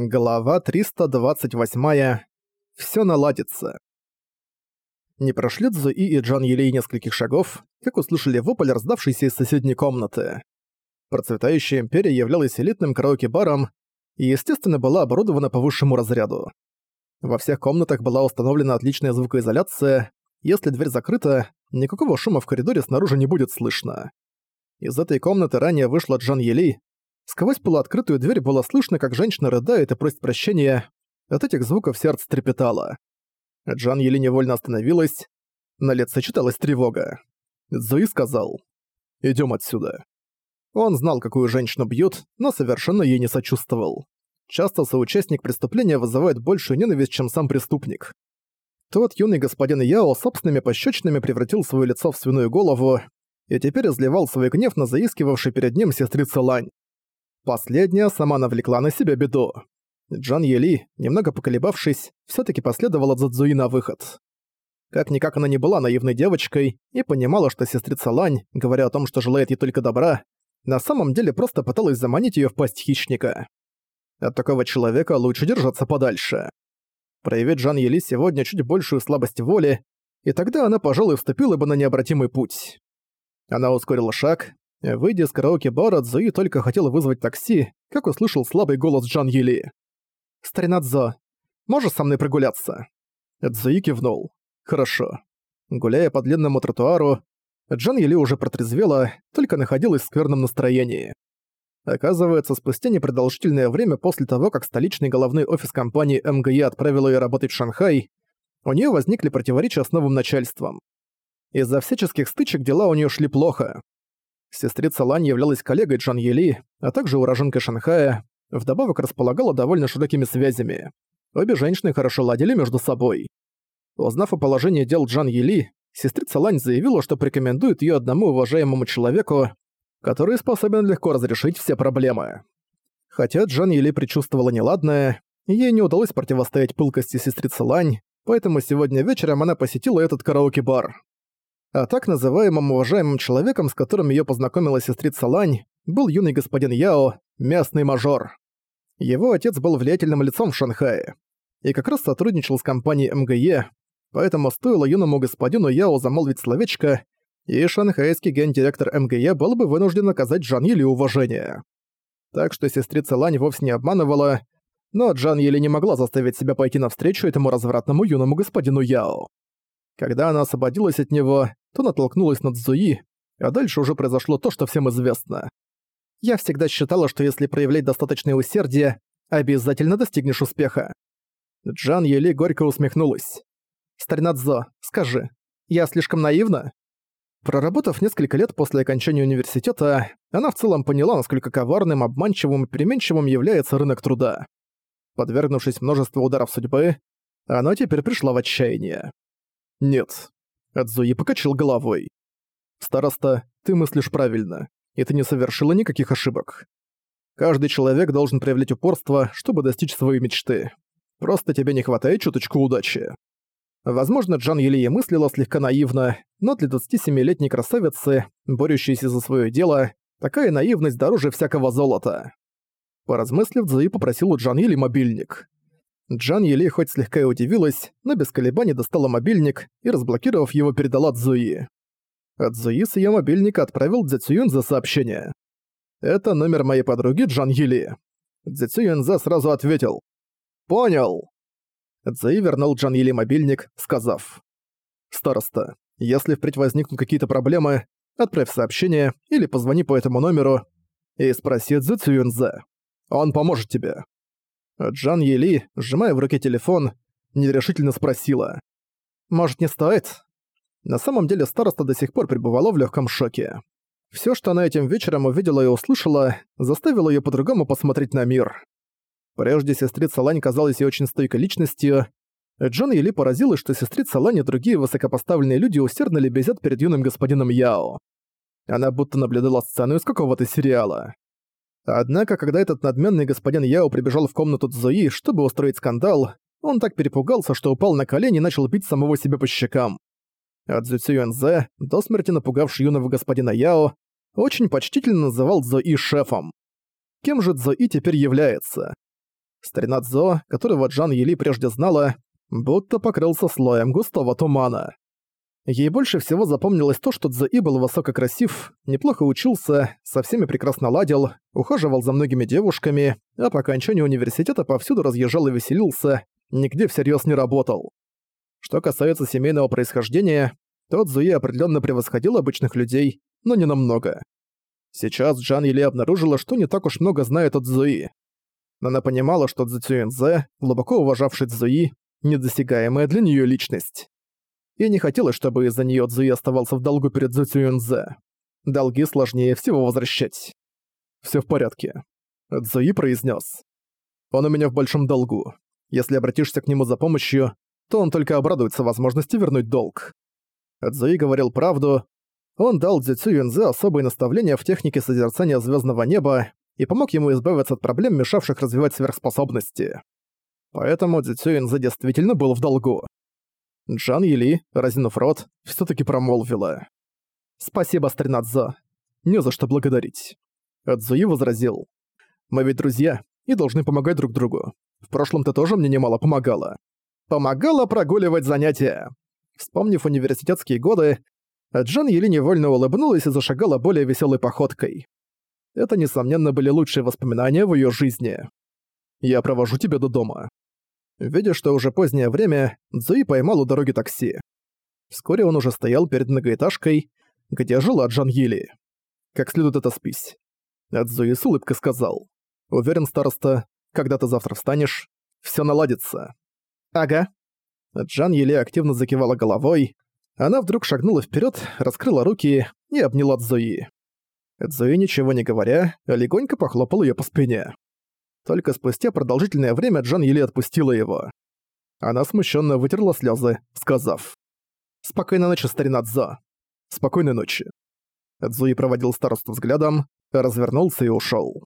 Глава 328. Всё наладится. Не прошли Цзуи и Джан Елей нескольких шагов, как услышали вопль, раздавшийся из соседней комнаты. Процветающая империя являлась элитным караоке-баром и, естественно, была оборудована по высшему разряду. Во всех комнатах была установлена отличная звукоизоляция, если дверь закрыта, никакого шума в коридоре снаружи не будет слышно. Из этой комнаты ранее вышла Джан Елей, Сквозь полуоткрытую дверь было слышно, как женщина рыдает и просит прощения. От этих звуков сердце трепетало. Джан еле невольно остановилась. На лице читалась тревога. Зуи сказал. «Идём отсюда». Он знал, какую женщину бьют, но совершенно ей не сочувствовал. Часто соучастник преступления вызывает большую ненависть, чем сам преступник. Тот юный господин Яо собственными пощечинами превратил своё лицо в свиную голову и теперь изливал свой гнев на заискивавший перед ним сестрица Лань. Последняя сама навлекла на себя беду. Джан Ели, немного поколебавшись, все таки последовала за Цзуи на выход. Как-никак она не была наивной девочкой и понимала, что сестрица Лань, говоря о том, что желает ей только добра, на самом деле просто пыталась заманить ее в пасть хищника. От такого человека лучше держаться подальше. Проявить Джан Ели сегодня чуть большую слабость воли, и тогда она, пожалуй, вступила бы на необратимый путь. Она ускорила шаг, Выйдя из караоке-бара, Цзуи только хотел вызвать такси, как услышал слабый голос Джан Юли. «Старина Цзо, можешь со мной прогуляться?» Цзуи кивнул. «Хорошо». Гуляя по длинному тротуару, Джан Юли уже протрезвела, только находилась в скверном настроении. Оказывается, спустя непродолжительное время после того, как столичный головной офис компании МГЕ отправил ее работать в Шанхай, у нее возникли противоречия с новым начальством. Из-за всяческих стычек дела у нее шли плохо. Сестрица Лань являлась коллегой Джан Ели, а также уроженкой Шанхая, вдобавок располагала довольно широкими связями. Обе женщины хорошо ладили между собой. Узнав о положении дел Джан Ели, сестрица Лань заявила, что порекомендует ее одному уважаемому человеку, который способен легко разрешить все проблемы. Хотя Джан Ели предчувствовала неладное, ей не удалось противостоять пылкости сестрицы Лань, поэтому сегодня вечером она посетила этот караоке-бар а так называемым уважаемым человеком, с которым её познакомила сестрица Лань, был юный господин Яо, местный мажор. Его отец был влиятельным лицом в Шанхае и как раз сотрудничал с компанией МГЕ, поэтому стоило юному господину Яо замолвить словечко, и шанхайский гендиректор МГЕ был бы вынужден оказать Джан Йили уважение. Так что сестрица Лань вовсе не обманывала, но Джан Йили не могла заставить себя пойти навстречу этому развратному юному господину Яо. Когда она освободилась от него, то натолкнулась на Цзуи, а дальше уже произошло то, что всем известно. Я всегда считала, что если проявлять достаточное усердие, обязательно достигнешь успеха. Джан Ели горько усмехнулась. «Старина Цзо, скажи, я слишком наивна?» Проработав несколько лет после окончания университета, она в целом поняла, насколько коварным, обманчивым и переменчивым является рынок труда. Подвергнувшись множеству ударов судьбы, она теперь пришла в отчаяние. «Нет». Адзуи покачал головой. «Староста, ты мыслишь правильно, и ты не совершила никаких ошибок. Каждый человек должен проявлять упорство, чтобы достичь своей мечты. Просто тебе не хватает чуточку удачи». Возможно, Джан Елия мыслила слегка наивно, но для 27-летней красавицы, борющейся за свое дело, такая наивность дороже всякого золота. Поразмыслив, Цзуи попросил у Джан Ели мобильник. Джан Ели хоть слегка и удивилась, но без колебаний достала мобильник и, разблокировав его, передала Цзуи. От Цзуи с её мобильника отправил Цзэцююн за сообщение. «Это номер моей подруги Джан Ели». Цзэцююн за сразу ответил. «Понял». Цзуи вернул Джан Ели мобильник, сказав. «Староста, если впредь возникнут какие-то проблемы, отправь сообщение или позвони по этому номеру и спроси Цзэцююн за. Он поможет тебе». Джан Ели, сжимая в руке телефон, нерешительно спросила. «Может, не стоит?» На самом деле староста до сих пор пребывала в легком шоке. Все, что она этим вечером увидела и услышала, заставило ее по-другому посмотреть на мир. Прежде сестрица Лань казалась ей очень стойкой личностью. Джон Ели поразилась, что сестрица Лань и другие высокопоставленные люди усердно лебезят перед юным господином Яо. Она будто наблюдала сцену из какого-то сериала. Однако, когда этот надменный господин Яо прибежал в комнату Цзуи, чтобы устроить скандал, он так перепугался, что упал на колени и начал бить самого себя по щекам. А Цзю Юэнзе, до смерти напугавший юного господина Яо, очень почтительно называл Цзуи шефом. Кем же Цзуи теперь является? Старина Цзо, которого Джан Ели прежде знала, будто покрылся слоем густого тумана. Ей больше всего запомнилось то, что Цзэи был высококрасив, неплохо учился, со всеми прекрасно ладил, ухаживал за многими девушками, а по окончании университета повсюду разъезжал и веселился, нигде всерьез не работал. Что касается семейного происхождения, то Цзуи определенно превосходил обычных людей, но не намного. Сейчас Джан Еле обнаружила, что не так уж много знает о Цзуи. Но она понимала, что Цзэ глубоко уважавший Цзуи, недосягаемая для нее личность и не хотелось, чтобы из-за неё Цзуи оставался в долгу перед Цзу Цюэнзе. Долги сложнее всего возвращать. Всё в порядке. Цзуи произнес. Он у меня в большом долгу. Если обратишься к нему за помощью, то он только обрадуется возможности вернуть долг. Цзуи говорил правду. Он дал Цзю Цюэнзе особые наставления в технике созерцания звездного неба и помог ему избавиться от проблем, мешавших развивать сверхспособности. Поэтому Цзю Цюэнзе действительно был в долгу. Джан Ели, разинув рот, все таки промолвила. «Спасибо, старина Цзо. Не за что благодарить». Цзуи возразил. «Мы ведь друзья и должны помогать друг другу. В прошлом ты тоже мне немало помогала». «Помогала прогуливать занятия». Вспомнив университетские годы, Джан Ели невольно улыбнулась и зашагала более веселой походкой. Это, несомненно, были лучшие воспоминания в ее жизни. «Я провожу тебя до дома», Видя, что уже позднее время, Цзуи поймал у дороги такси. Вскоре он уже стоял перед многоэтажкой, где жила Джан Йили. Как следует это спись. А Цзуи с улыбкой сказал. «Уверен, староста, когда ты завтра встанешь, все наладится». «Ага». Джан Йили активно закивала головой. Она вдруг шагнула вперед, раскрыла руки и обняла Цзуи. Цзуи, ничего не говоря, легонько похлопал ее по спине. Только спустя продолжительное время Джан еле отпустила его. Она смущенно вытерла слезы, сказав «Спокойной ночи, старина Цзо». «Спокойной ночи». Цзуи проводил старосту взглядом, развернулся и ушел.